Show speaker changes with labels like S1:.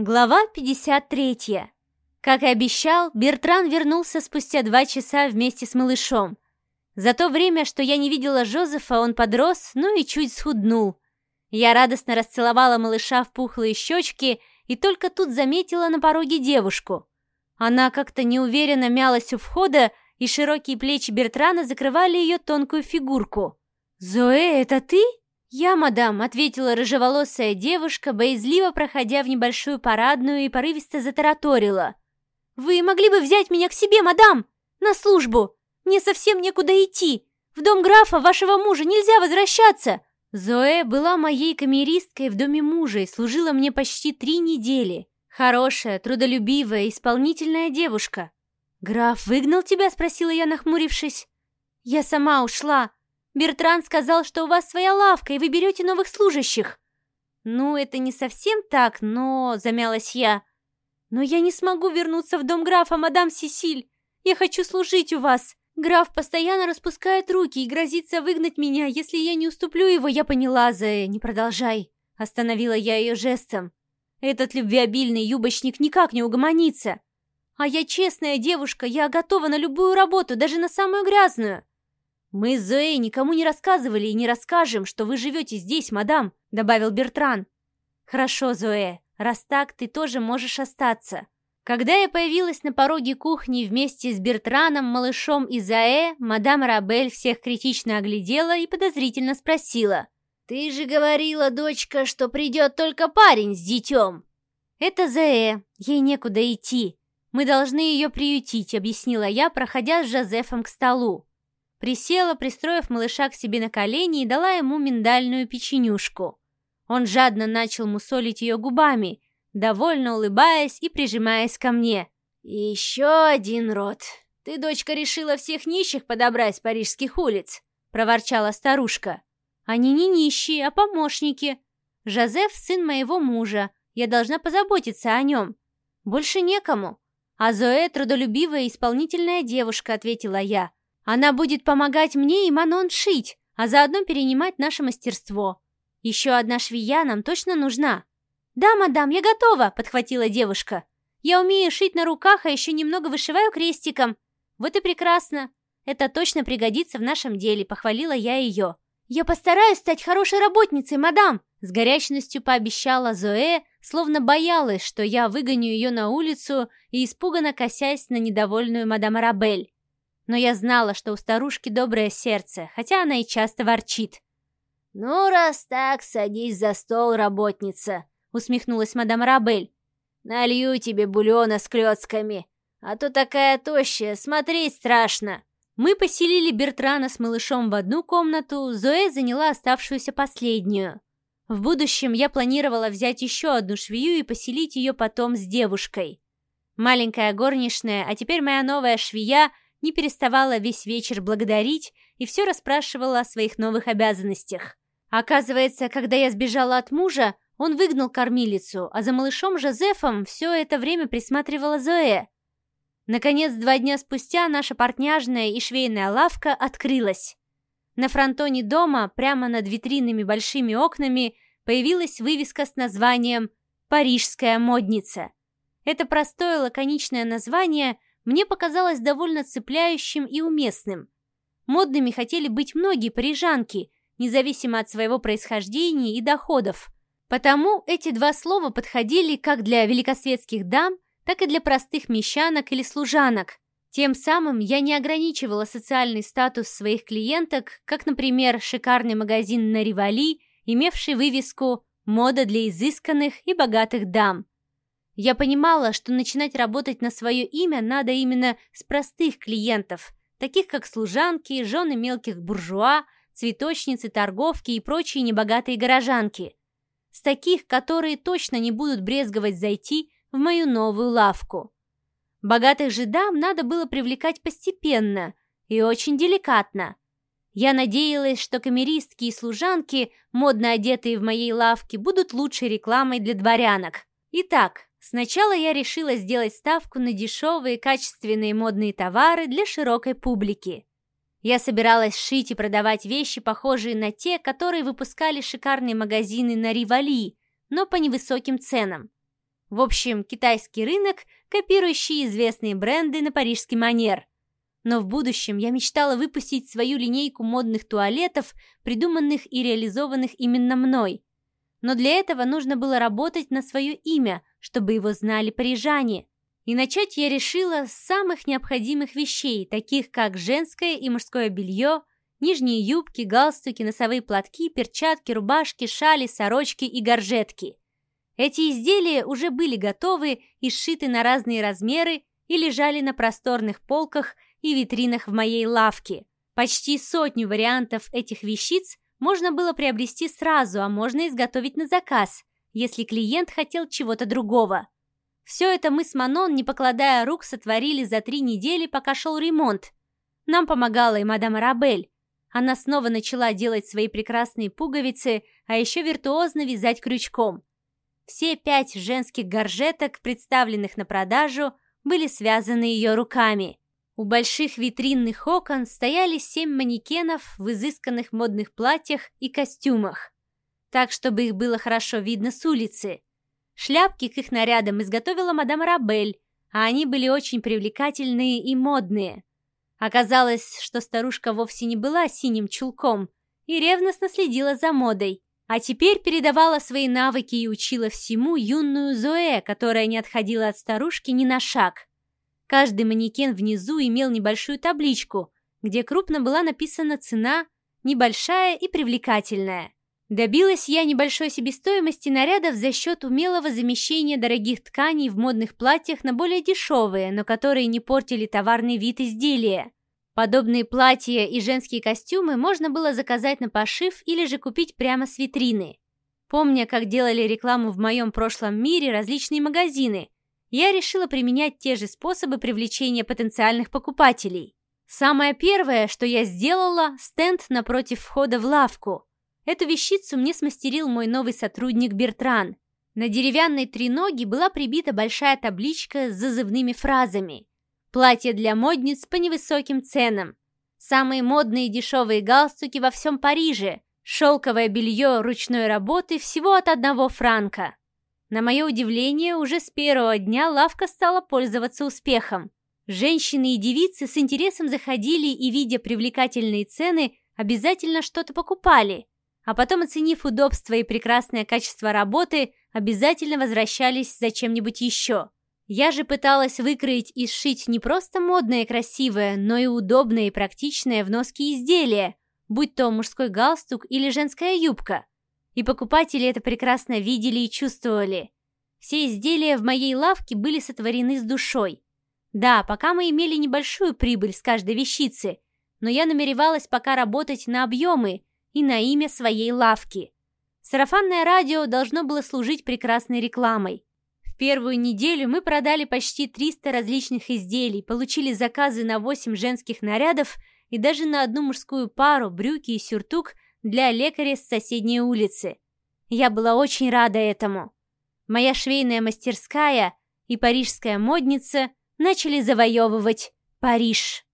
S1: Глава 53. Как и обещал, Бертран вернулся спустя два часа вместе с малышом. За то время, что я не видела Жозефа, он подрос, ну и чуть схуднул. Я радостно расцеловала малыша в пухлые щечки и только тут заметила на пороге девушку. Она как-то неуверенно мялась у входа, и широкие плечи Бертрана закрывали ее тонкую фигурку. «Зоэ, это ты?» «Я, мадам», — ответила рыжеволосая девушка, боязливо проходя в небольшую парадную и порывисто затараторила. «Вы могли бы взять меня к себе, мадам, на службу? Мне совсем некуда идти. В дом графа, вашего мужа, нельзя возвращаться!» Зоэ была моей камеристкой в доме мужа и служила мне почти три недели. Хорошая, трудолюбивая, исполнительная девушка. «Граф выгнал тебя?» — спросила я, нахмурившись. «Я сама ушла», Бертран сказал, что у вас своя лавка, и вы берете новых служащих». «Ну, это не совсем так, но...» — замялась я. «Но я не смогу вернуться в дом графа, мадам Сесиль. Я хочу служить у вас. Граф постоянно распускает руки и грозится выгнать меня, если я не уступлю его. Я поняла, Зая, не продолжай». Остановила я ее жестом. Этот любвеобильный юбочник никак не угомонится. А я честная девушка, я готова на любую работу, даже на самую грязную. «Мы с Зоей никому не рассказывали и не расскажем, что вы живете здесь, мадам», — добавил Бертран. «Хорошо, Зоэ, раз так, ты тоже можешь остаться». Когда я появилась на пороге кухни вместе с Бертраном, малышом и Зоэ, мадам Рабель всех критично оглядела и подозрительно спросила. «Ты же говорила, дочка, что придет только парень с детем!» «Это Зоэ, ей некуда идти. Мы должны ее приютить», — объяснила я, проходя с Жозефом к столу. Присела, пристроив малыша к себе на колени и дала ему миндальную печенюшку. Он жадно начал мусолить ее губами, довольно улыбаясь и прижимаясь ко мне. «Еще один рот. Ты, дочка, решила всех нищих подобрать с парижских улиц?» — проворчала старушка. «Они не нищие, а помощники. Жозеф — сын моего мужа. Я должна позаботиться о нем. Больше некому. А Зоэ — трудолюбивая и исполнительная девушка», — ответила я. Она будет помогать мне и Манон шить, а заодно перенимать наше мастерство. Еще одна швея нам точно нужна». «Да, мадам, я готова», — подхватила девушка. «Я умею шить на руках, а еще немного вышиваю крестиком. Вот и прекрасно. Это точно пригодится в нашем деле», — похвалила я ее. «Я постараюсь стать хорошей работницей, мадам!» С горячностью пообещала Зоэ, словно боялась, что я выгоню ее на улицу и испуганно косясь на недовольную мадам Арабель но я знала, что у старушки доброе сердце, хотя она и часто ворчит. «Ну, раз так, садись за стол, работница», — усмехнулась мадам Рабель. «Налью тебе бульона с клёцками, а то такая тощая, смотреть страшно». Мы поселили Бертрана с малышом в одну комнату, Зоэ заняла оставшуюся последнюю. В будущем я планировала взять еще одну швею и поселить ее потом с девушкой. Маленькая горничная, а теперь моя новая швея — не переставала весь вечер благодарить и все расспрашивала о своих новых обязанностях. Оказывается, когда я сбежала от мужа, он выгнал кормилицу, а за малышом Жозефом все это время присматривала Зоэ. Наконец, два дня спустя наша портняжная и швейная лавка открылась. На фронтоне дома, прямо над витринами большими окнами, появилась вывеска с названием «Парижская модница». Это простое лаконичное название – мне показалось довольно цепляющим и уместным. Модными хотели быть многие парижанки, независимо от своего происхождения и доходов. Потому эти два слова подходили как для великосветских дам, так и для простых мещанок или служанок. Тем самым я не ограничивала социальный статус своих клиенток, как, например, шикарный магазин на Ривали, имевший вывеску «Мода для изысканных и богатых дам», я понимала, что начинать работать на свое имя надо именно с простых клиентов, таких как служанки, жены мелких буржуа, цветочницы, торговки и прочие небогатые горожанки. С таких, которые точно не будут брезговать зайти в мою новую лавку. Богатых же дам надо было привлекать постепенно и очень деликатно. Я надеялась, что камеристки и служанки, модно одетые в моей лавке, будут лучшей рекламой для дворянок. Итак, Сначала я решила сделать ставку на дешевые качественные модные товары для широкой публики. Я собиралась шить и продавать вещи, похожие на те, которые выпускали шикарные магазины на Ривали, но по невысоким ценам. В общем, китайский рынок, копирующий известные бренды на парижский манер. Но в будущем я мечтала выпустить свою линейку модных туалетов, придуманных и реализованных именно мной. Но для этого нужно было работать на свое имя, чтобы его знали парижане. И начать я решила с самых необходимых вещей, таких как женское и мужское белье, нижние юбки, галстуки, носовые платки, перчатки, рубашки, шали, сорочки и горжетки. Эти изделия уже были готовы и сшиты на разные размеры и лежали на просторных полках и витринах в моей лавке. Почти сотню вариантов этих вещиц можно было приобрести сразу, а можно изготовить на заказ, если клиент хотел чего-то другого. Все это мы с Манон, не покладая рук, сотворили за три недели, пока шел ремонт. Нам помогала и мадам Арабель. Она снова начала делать свои прекрасные пуговицы, а еще виртуозно вязать крючком. Все пять женских горжеток, представленных на продажу, были связаны ее руками. У больших витринных окон стояли семь манекенов в изысканных модных платьях и костюмах, так, чтобы их было хорошо видно с улицы. Шляпки к их нарядам изготовила мадам Рабель, а они были очень привлекательные и модные. Оказалось, что старушка вовсе не была синим чулком и ревностно следила за модой. А теперь передавала свои навыки и учила всему юную Зоэ, которая не отходила от старушки ни на шаг. Каждый манекен внизу имел небольшую табличку, где крупно была написана цена, небольшая и привлекательная. Добилась я небольшой себестоимости нарядов за счет умелого замещения дорогих тканей в модных платьях на более дешевые, но которые не портили товарный вид изделия. Подобные платья и женские костюмы можно было заказать на пошив или же купить прямо с витрины. Помня, как делали рекламу в моем прошлом мире различные магазины, я решила применять те же способы привлечения потенциальных покупателей. Самое первое, что я сделала, стенд напротив входа в лавку. Эту вещицу мне смастерил мой новый сотрудник Бертран. На деревянной треноге была прибита большая табличка с зазывными фразами – Платья для модниц по невысоким ценам. Самые модные и дешевые галстуки во всем Париже. Шелковое белье ручной работы всего от одного франка. На мое удивление, уже с первого дня лавка стала пользоваться успехом. Женщины и девицы с интересом заходили и, видя привлекательные цены, обязательно что-то покупали, а потом, оценив удобство и прекрасное качество работы, обязательно возвращались за чем-нибудь еще. Я же пыталась выкроить и сшить не просто модное и красивое, но и удобное и практичное в носке изделие, будь то мужской галстук или женская юбка. И покупатели это прекрасно видели и чувствовали. Все изделия в моей лавке были сотворены с душой. Да, пока мы имели небольшую прибыль с каждой вещицы, но я намеревалась пока работать на объемы и на имя своей лавки. Сарафанное радио должно было служить прекрасной рекламой первую неделю мы продали почти 300 различных изделий, получили заказы на 8 женских нарядов и даже на одну мужскую пару, брюки и сюртук для лекаря с соседней улицы. Я была очень рада этому. Моя швейная мастерская и парижская модница начали завоевывать Париж.